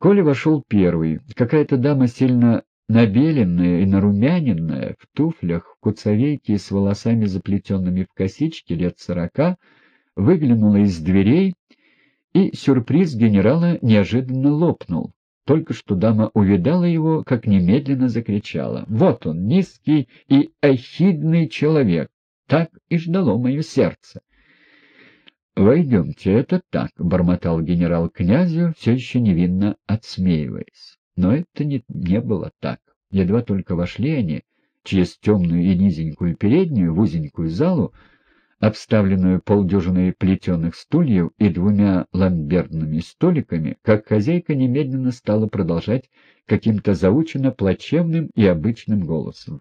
Коля вошел первый. Какая-то дама сильно набеленная и нарумяненная, в туфлях, в куцовейке и с волосами заплетенными в косички лет сорока, выглянула из дверей, и сюрприз генерала неожиданно лопнул. Только что дама увидала его, как немедленно закричала. «Вот он, низкий и эхидный человек! Так и ждало мое сердце!» «Войдемте, это так», — бормотал генерал князю, все еще невинно отсмеиваясь. Но это не, не было так. Едва только вошли они через темную и низенькую переднюю в узенькую залу, обставленную полдюжиной плетеных стульев и двумя ламбердными столиками, как хозяйка немедленно стала продолжать каким-то заученно плачевным и обычным голосом.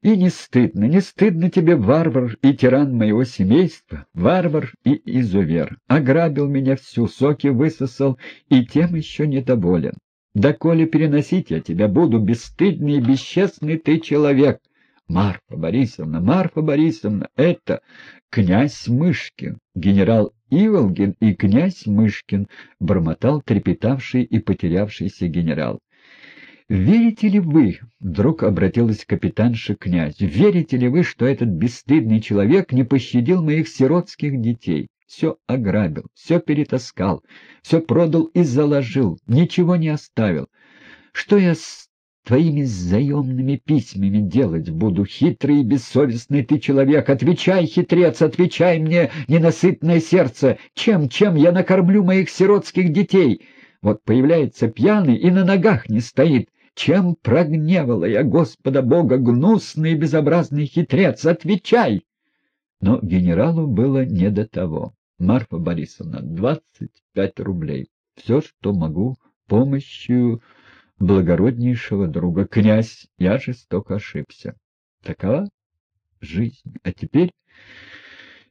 И не стыдно, не стыдно тебе, варвар и тиран моего семейства, варвар и изувер. Ограбил меня всю, соки высосал, и тем еще недоволен. Да коли переносить я тебя буду, бесстыдный и бесчестный ты человек. Марфа Борисовна, Марфа Борисовна, это князь Мышкин, генерал Иволгин и князь Мышкин, бормотал трепетавший и потерявшийся генерал. «Верите ли вы, — вдруг обратилась капитанша к князю, — верите ли вы, что этот бесстыдный человек не пощадил моих сиротских детей? Все ограбил, все перетаскал, все продал и заложил, ничего не оставил. Что я с твоими заемными письмами делать буду, хитрый и бессовестный ты человек? Отвечай, хитрец, отвечай мне, ненасытное сердце, чем, чем я накормлю моих сиротских детей?» Вот появляется пьяный и на ногах не стоит. Чем прогневала я Господа Бога, гнусный и безобразный хитрец? Отвечай! Но генералу было не до того. Марфа Борисовна, двадцать пять рублей. Все, что могу, помощью благороднейшего друга. Князь, я жестоко ошибся. Такова жизнь. А теперь...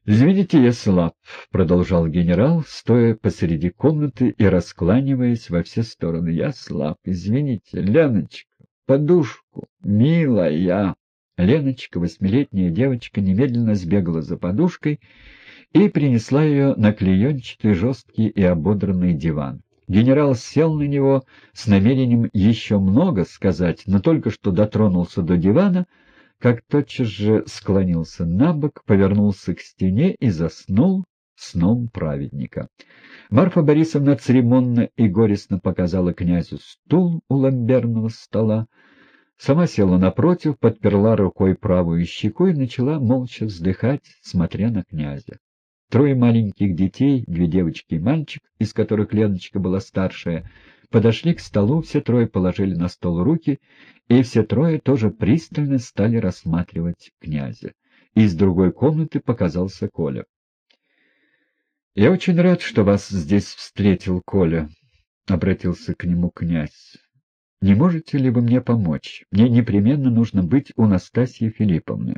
«Извините, я слаб», — продолжал генерал, стоя посреди комнаты и раскланиваясь во все стороны. «Я слаб, извините. Леночка, подушку, милая». Леночка, восьмилетняя девочка, немедленно сбегала за подушкой и принесла ее на клеенчатый, жесткий и ободранный диван. Генерал сел на него с намерением еще много сказать, но только что дотронулся до дивана — как тотчас же склонился на бок, повернулся к стене и заснул сном праведника. Марфа Борисовна церемонно и горестно показала князю стул у ламберного стола, сама села напротив, подперла рукой правую щеку и начала молча вздыхать, смотря на князя. Трое маленьких детей, две девочки и мальчик, из которых Леночка была старшая, подошли к столу, все трое положили на стол руки, и все трое тоже пристально стали рассматривать князя. Из другой комнаты показался Коля. — Я очень рад, что вас здесь встретил Коля, — обратился к нему князь. — Не можете ли вы мне помочь? Мне непременно нужно быть у Настасьи Филипповны.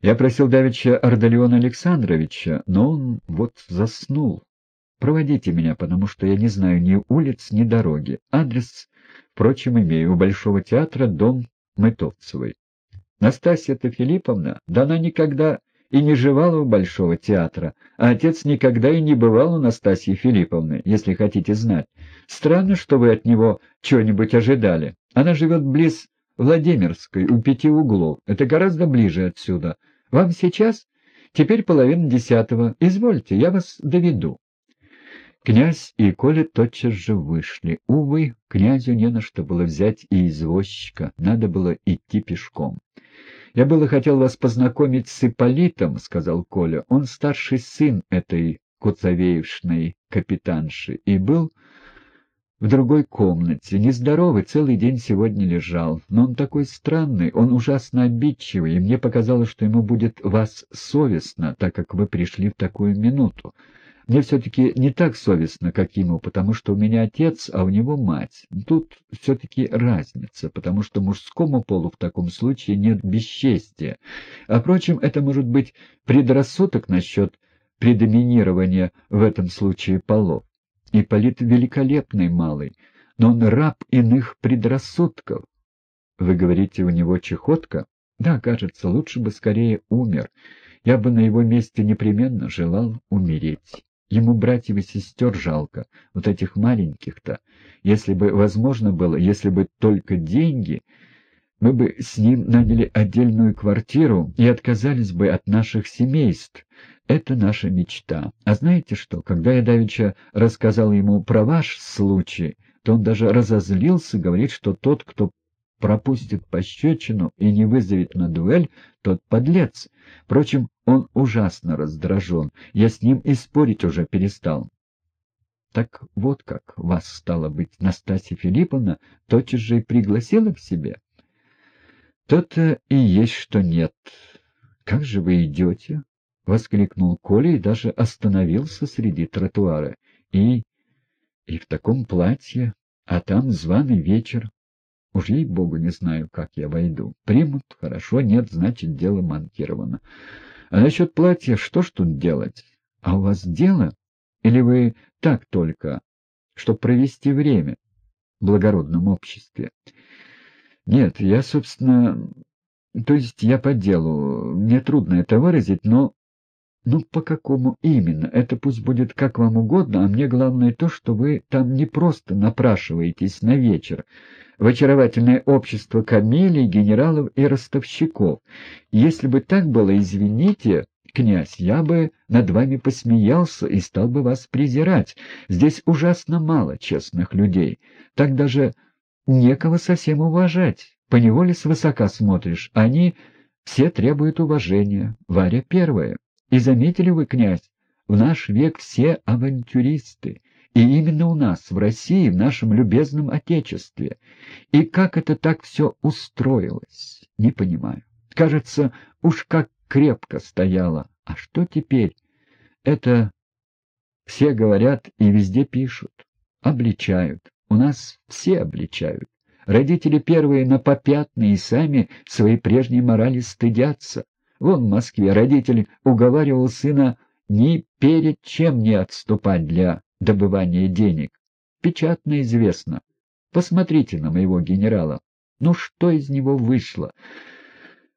Я просил давеча Ардалиона Александровича, но он вот заснул. Проводите меня, потому что я не знаю ни улиц, ни дороги. Адрес, впрочем, имею. У Большого театра дом Мытовцевой. Настасья-то Филипповна, да она никогда и не жевала у Большого театра, а отец никогда и не бывал у Настасьи Филипповны, если хотите знать. Странно, что вы от него чего-нибудь ожидали. Она живет близ Владимирской, у пяти углов. Это гораздо ближе отсюда. Вам сейчас? Теперь половина десятого. Извольте, я вас доведу. Князь и Коля тотчас же вышли. Увы, князю не на что было взять и извозчика, надо было идти пешком. «Я было хотел вас познакомить с Ипполитом», — сказал Коля. «Он старший сын этой куцовеевшной капитанши и был в другой комнате. Нездоровый, целый день сегодня лежал. Но он такой странный, он ужасно обидчивый, и мне показалось, что ему будет вас совестно, так как вы пришли в такую минуту. Мне все-таки не так совестно, как ему, потому что у меня отец, а у него мать. Тут все-таки разница, потому что мужскому полу в таком случае нет бесчестия. А, впрочем, это может быть предрассудок насчет предоминирования в этом случае полов. Ипполит великолепный малый, но он раб иных предрассудков. Вы говорите, у него чехотка? Да, кажется, лучше бы скорее умер. Я бы на его месте непременно желал умереть. Ему братьев и сестер жалко, вот этих маленьких-то. Если бы возможно было, если бы только деньги, мы бы с ним наняли отдельную квартиру и отказались бы от наших семейств. Это наша мечта. А знаете что, когда я давеча рассказал ему про ваш случай, то он даже разозлился, говорит, что тот, кто пропустит пощечину и не вызовет на дуэль, тот подлец. Впрочем, он ужасно раздражен. Я с ним и спорить уже перестал. Так вот как вас, стало быть, Настасья Филипповна тотчас же и пригласила к себе? То-то и есть, что нет. Как же вы идете? — воскликнул Коля и даже остановился среди тротуара. И... и в таком платье, а там званый вечер. Уж ей-богу не знаю, как я войду. Примут, хорошо, нет, значит, дело манкировано. А насчет платья, что ж тут делать? А у вас дело? Или вы так только, чтобы провести время в благородном обществе? Нет, я, собственно... То есть я по делу. Мне трудно это выразить, но... Ну, по какому именно? Это пусть будет как вам угодно, а мне главное то, что вы там не просто напрашиваетесь на вечер, в очаровательное общество камелий, генералов и ростовщиков. Если бы так было, извините, князь, я бы над вами посмеялся и стал бы вас презирать. Здесь ужасно мало честных людей. Так даже некого совсем уважать. Поневоле свысока смотришь. Они все требуют уважения. Варя первая. И заметили вы, князь, в наш век все авантюристы. И именно у нас, в России, в нашем любезном Отечестве. И как это так все устроилось, не понимаю. Кажется, уж как крепко стояло. А что теперь? Это все говорят и везде пишут. Обличают. У нас все обличают. Родители первые на попятные и сами своей прежней морали стыдятся. Вон в Москве родитель уговаривал сына ни перед чем не отступать для добывания денег. Печатно известно. Посмотрите на моего генерала. Ну что из него вышло?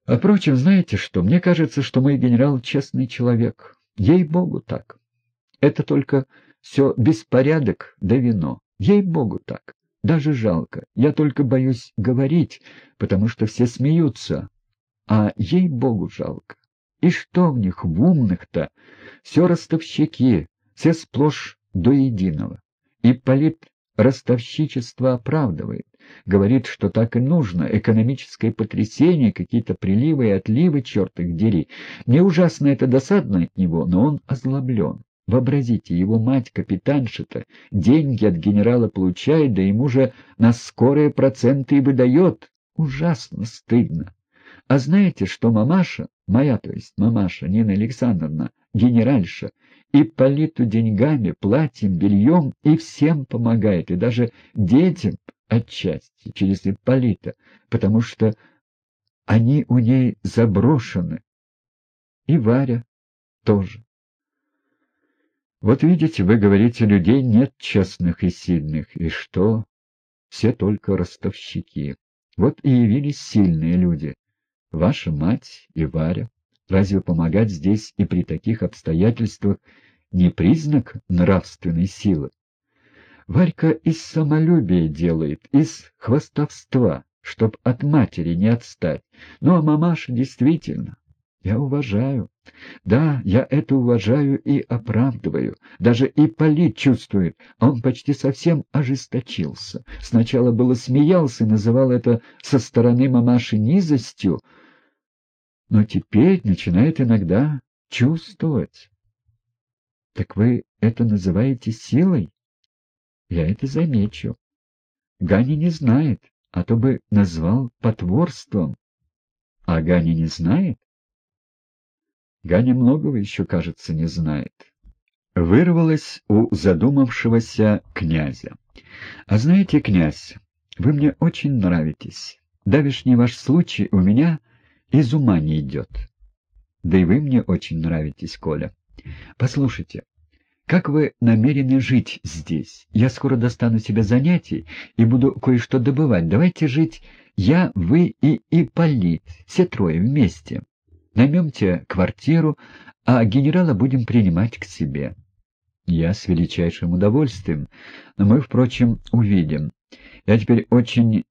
А впрочем, знаете что, мне кажется, что мой генерал честный человек. Ей-богу так. Это только все беспорядок да вино. Ей-богу так. Даже жалко. Я только боюсь говорить, потому что все смеются. А ей-богу жалко. И что в них, в умных-то? Все ростовщики, все сплошь до единого. И полит ростовщичество оправдывает. Говорит, что так и нужно. Экономическое потрясение, какие-то приливы и отливы, черт их дери. Мне ужасно это досадно от него, но он озлоблен. Вообразите, его мать, капитанша-то, деньги от генерала получает, да ему же на скорые проценты и выдает. Ужасно стыдно. А знаете, что мамаша, моя, то есть мамаша, Нина Александровна, генеральша, и Политу деньгами, платьем, бельем и всем помогает, и даже детям отчасти через Ипполита, потому что они у ней заброшены. И Варя тоже. Вот видите, вы говорите, людей нет честных и сильных, и что? Все только ростовщики. Вот и явились сильные люди. Ваша мать и Варя. Разве помогать здесь и при таких обстоятельствах не признак нравственной силы? Варька из самолюбия делает, из хвастовства, чтоб от матери не отстать. Ну, а мамаша действительно, я уважаю. Да, я это уважаю и оправдываю. Даже и Полит чувствует, он почти совсем ожесточился. Сначала было смеялся и называл это со стороны мамаши низостью, но теперь начинает иногда чувствовать. Так вы это называете силой? Я это замечу. Ганя не знает, а то бы назвал потворством. А Ганя не знает? Ганя многого еще, кажется, не знает. Вырвалось у задумавшегося князя. «А знаете, князь, вы мне очень нравитесь. Давишний ваш случай у меня из ума не идет. Да и вы мне очень нравитесь, Коля. Послушайте, как вы намерены жить здесь? Я скоро достану себе занятий и буду кое-что добывать. Давайте жить я, вы и Ипполит, все трое вместе. Наймемте квартиру, а генерала будем принимать к себе. Я с величайшим удовольствием, но мы, впрочем, увидим. Я теперь очень,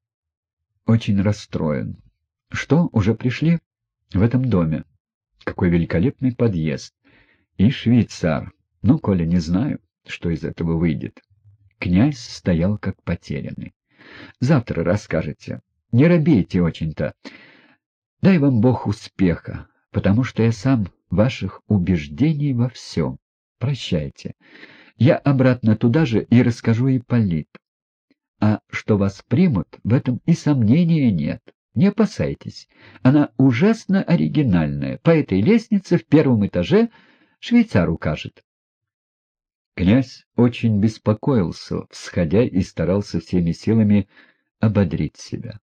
очень расстроен. Что, уже пришли? В этом доме. Какой великолепный подъезд. И швейцар. Ну, Коля, не знаю, что из этого выйдет. Князь стоял как потерянный. Завтра расскажете. Не робейте очень-то. Дай вам Бог успеха, потому что я сам ваших убеждений во всем. Прощайте. Я обратно туда же и расскажу Ипполиту. А что вас примут, в этом и сомнения нет. Не опасайтесь. Она ужасно оригинальная. По этой лестнице в первом этаже швейцар укажет. Князь очень беспокоился, всходя и старался всеми силами ободрить себя.